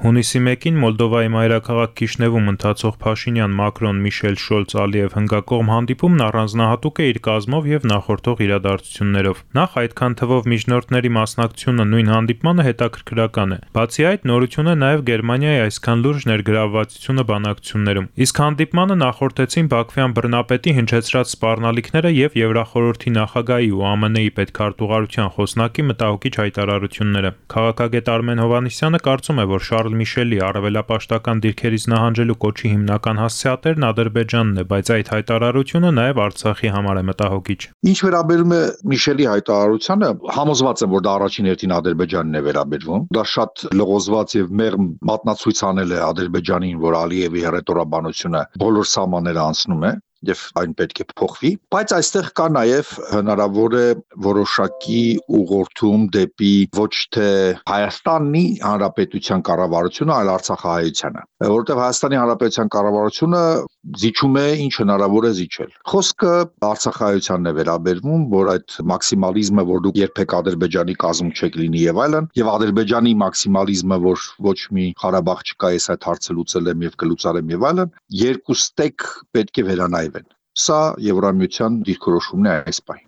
Հունիսի 1-ին Մոլդովայի մայրաքաղաք Քիշնևում ընթացող Փաշինյան-Մակրոն-Միշել Շոլց-Ալիև հնգակողմ հանդիպումն առանձնահատուկ է իր կազմով եւ նախորդող իրադարձություններով։ Նախ այդքան թվով միջնորդների մասնակցությունը նույն հանդիպմանը հետաքրքրական է։ Բացի այդ, նորություն է նաեւ Գերմանիայի այսքան լուրջ ներգրավվածությունը բանակցություններում։ Իսկ հանդիպմանը նախորդեցին Բաքվյան բռնապետի հնչեցրած սպառնալիքները եւ Եվրախորհրդի նախագահի ու ԱՄՆ-ի պետքարտուղարության խոսնակի մտահոգիչ հայտարարությունները։ Քաղաքագետ Արմեն Հովանիսյանը կարծում է, որ Շարլ Շարլ Միշելի առավելապաշտական դիրքերից նահանջելու կոչի հիմնական հասցեատերն Ադրբեջանն է, բայց այդ հայտարարությունը նաև Արցախի համար է մտահոգիչ։ Ինչ վերաբերում է Միշելի հայտարարությանը, համոզված եմ, որ դա առաջին հերթին Ադրբեջանին է վերաբերվում։ Դա շատ լղոզված եւ մեղմ մատնացույց անել է Ադրբեջանին, որ Ալիևի հերետորաբանությունը բոլոր սահմանները անցնում է եւ այն պետք է փոխվի, բայց այստեղ կա նաեւ հնարավոր է որոշակի ուղղորդում դեպի ոչ թե Հայաստանի Հանրապետության կառավարությունը, այլ Արցախահայությանը, որովհետեւ Հայաստանի Հանրապետության կառավարությունը զիջում է ինչ հնարավոր է զիջել։ Խոսքը Արցախահայությանն է վերաբերվում, որ այդ մաքսիմալիզմը, որ դուք երբեք Ադրբեջանի կազմում չեք լինի եւ այլն, եւ Ադրբեջանի մաքսիմալիզմը, որ ոչ մի Ղարաբաղ չկա, ես այդ հարցը լուծել եմ եւ կլուծարեմ եւ այլն, երկու ստեկ պետք է վերանայվեն։ Սա Եվրամիության դիրքորոշումն է այս պահին։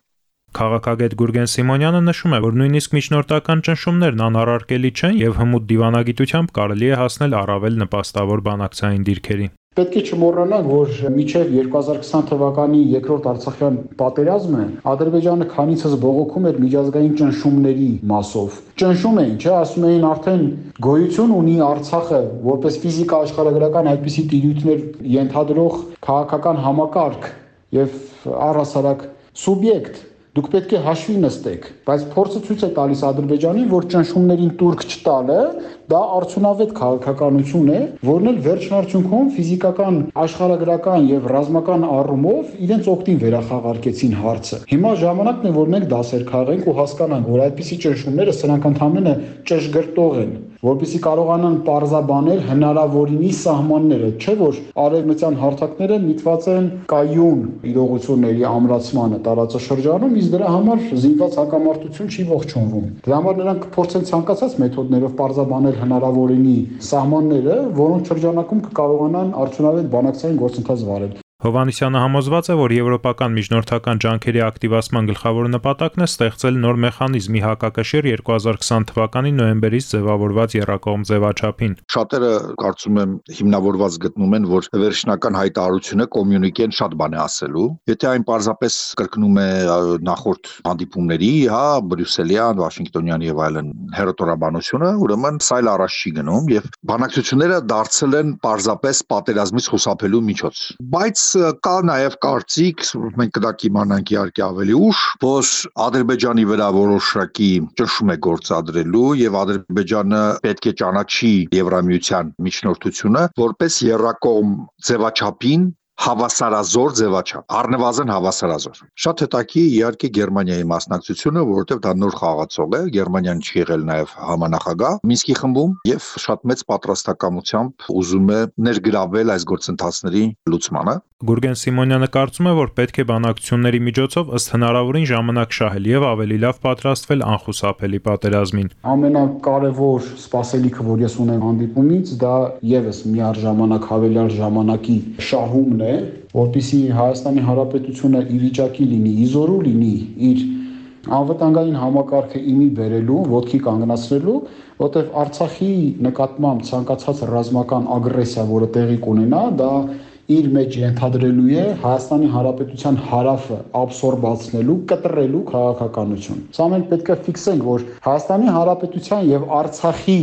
Քաղաքագետ Գուրգեն Սիմոնյանը նշում է, որ նույնիսկ միջնորդական ճնշումներն անառարկելի չեն եւ հմուտ դիվանագիտությամբ կարելի է հասնել առավել նպաստավոր բանակցային դիրքերի։ Պետք է չմոռանանք, որ միջև 2020 թվականի երկրորդ Արցախյան պատերազմը Ադրբեջանը քանիցս բողոքում էր միջազգային ճնշումների մասով։ Ճնշում էին, չէ, ասում էին արդեն գոյություն ունի Արցախը որպես ֆիզիկա աշխարհագրական այդպիսի տիրույթներ ենթադրող քաղաքական համակարգ եւ առհասարակ սուբյեկտ Դուք պետք է հաշվի նստեք, բայց փորձը ցույց է տալիս Ադրբեջանին, որ ճնշումներին турք չտալը դա արդյունավետ քաղաքականություն է, որն էլ վերջնարդյունքում ֆիզիկական, աշխարհագրական եւ ռազմական առումով իրենց օգտին վերախաղարկեցին հարցը։ Հիմա ժամանակն է, որ մենք դասեր քաղենք ու հասկանանք, որ այդպիսի ճնշումները սրանք ընդհանրապես ճշգրտող են որպեսզի կարողանան parzabanել հնարավորինի սահմանները, չէ որ արևմտյան հարթակները միտված են կայուն իրողությունների ամրացմանը տարածաշրջանում, իսկ դրա համար զինված հակամարտություն չի ողջունվում։ Դրա համար նրանք փորձեն ցանկացած մեթոդներով parzabanել հնարավորինի սահմանները, որոնց շրջանակում կկարողանան արդյունավետ բանակցային գործընթաց վարել։ Հովանիսյանը համոզված է, որ եվրոպական միջնորդական ջանքերի ակտիվացման գլխավոր նպատակն է ստեղծել նոր մեխանիզմի հակակշիռ 2020 թվականի նոյեմբերից ձևավորված Երակողմ ձևաչափին։ Շատերը կարծում եմ հիմնավորված գտնում են, որ վերջնական հայտարարությունը կոմյունիկեն շատ բան է ասելու։ Եթե այն պարզապես կրկնում է նախորդ հանդիպումների, հա, Բրյուսելյան, Վաշինգտոնյան եւ այլն հերոտորաբանությունը, ուրեմն սա էլ առաջ չի գնում եւ բանակցությունները դարձել են պարզապես պատերազմից խուսափելու միջոց։ Բայց կա նաև կարծիք, մենք կդա կիմանանք իհարկե ավելի ուշ, որ Ադրբեջանի վրա որոշակի ճնշում է գործադրելու եւ Ադրբեջանը պետք է ճանաչի Եվրամիության միջնորդությունը որպես երրակողմ ձևաչափին հավասարազոր ձևաչափ, առնվազն հավասարազոր։ Շատ հետաքի իհարկե Գերմանիայի մասնակցությունը, որովհետև դա նոր խաղացող է, Գերմանիան չի եղել նաև համանախագահ Մինսկի խմբում եւ շատ մեծ պատրաստակամությամբ ուզում է ներգրավել այս գործընթացների լուծմանը։ Գուրգեն Սիմոնյանը կարծում է, որ պետք է բանակցությունների միջոցով ըստ հնարավորին ժամանակ շահել եւ ավելի լավ պատրաստվել անխուսափելի պատերազմին։ Ամենակարևոր սպասելիքը, որ ես ունեմ հանդիպումից, դա եւս միառժամանակ հավելյալ ժամանակի շահումն է, որտիսի Հայաստանի Հանրապետությունը ի վիճակի լինի, իզորու լինի իր անվտանգային համակարգը իմի բերելու, ոդքի կանգնացնելու, որտեղ Արցախի նկատմամբ ցանկացած ռազմական ագրեսիա, որը տեղի կունենա, դա իր մեջ ենթադրելու է Հայաստանի Հանրապետության հարավը աբսորբացնելու, կտրելու քաղաքականություն։ Սա մենք պետք է ֆիքսենք, որ Հայաստանի Հանրապետության եւ Արցախի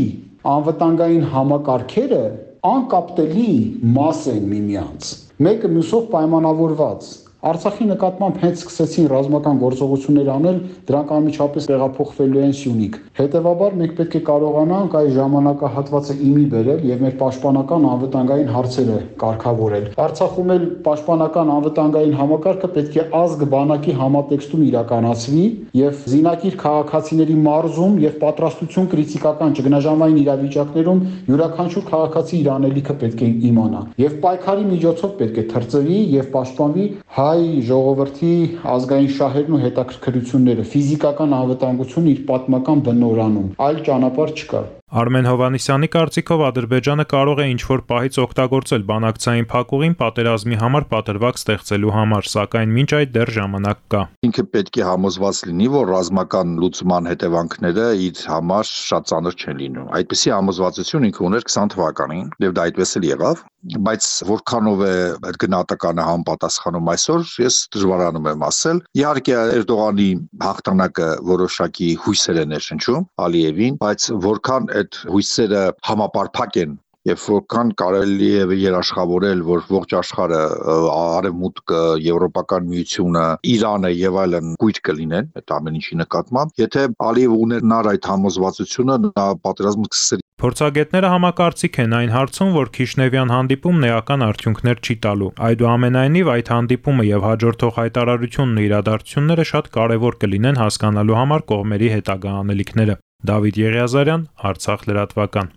անվտանգային համակարգերը անկապտելի մաս են միմյանց։ Մեկը մյուսով պայմանավորված Արցախի նկատմամբ հենց սկսեցին ռազմական գործողություններ անել, դրանք անմիջապես տեղափոխվելու են Սյունիք։ Հետևաբար մենք պետք է կարողանանք այս ժամանակահատվածը իմի բերել եւ մեր պաշտպանական անվտանգային հարցերը կարգավորել։ Արցախում էլ պաշտպանական անվտանգային համակարգը պետք է ազգ բանակի համատեքստում իրականացվի եւ զինակիր քաղաքացիների մարզում եւ պատրաստություն քրիտիկական ճգնաժամային իրավիճակներում յուրաքանչյուր քաղաքացի իր անելիքը պետք է իմանա։ Եվ պայքարի միջոցով պետք է թրծվի եւ պաշտպանվի հայ հայ ժողովրդի ազգային շահերն ու հետաքրքրությունները, ֆիզիկական անվտանգությունը իր պատմական բնորանում, այլ ճանապարհ չկա։ Արմեն Հովանիսյանի կարծիքով Ադրբեջանը կարող է ինչ-որ պահից օգտագործել բանակցային փակուղին պատերազմի համար պատրվակ ստեղծելու համար, սակայն մինչ այդ դեռ ժամանակ կա։ Ինքը պետք է համոզված լինի, որ ռազմական լուծման հետևանքները իր համար շատ ծանր չեն լինում։ Այդպիսի համոզվածություն ինքը ուներ 20 թվականին, եւ դա այդպես էլ եղավ, բայց որքանով է այդ գնահատականը համապատասխանում այսօր, ես դժվարանում եմ ասել։ Իհարկե Էրդողանի հաղթանակը որոշակի հույսեր է ներշնչում Ալիևին, բայց որքան այդ հույսերը համապարփակ են եւ որքան կարելի է երաշխավորել, որ ողջ աշխարհը արևմուտքը, Եվրոպական միությունը, Իրանը եւ այլն կույր կլինեն այդ ամեն ինչի նկատմամբ, եթե Ալիև ուներնար այդ համոզվածությունը, նա պատերազմը կսկսեր Փորձագետները համակարծիք են այն հարցում, որ Քիշնևյան հանդիպումն էական արդյունքներ չի տալու։ Այդուամենայնիվ այդ հանդիպումը եւ հաջորդող հայտարարությունն ու իրադարձությունները շատ կարեւոր կլինեն հասկանալու համար կողմերի հետագա անելիքները։ Դավիթ Եղիազարյան, Արցախ լրատվական։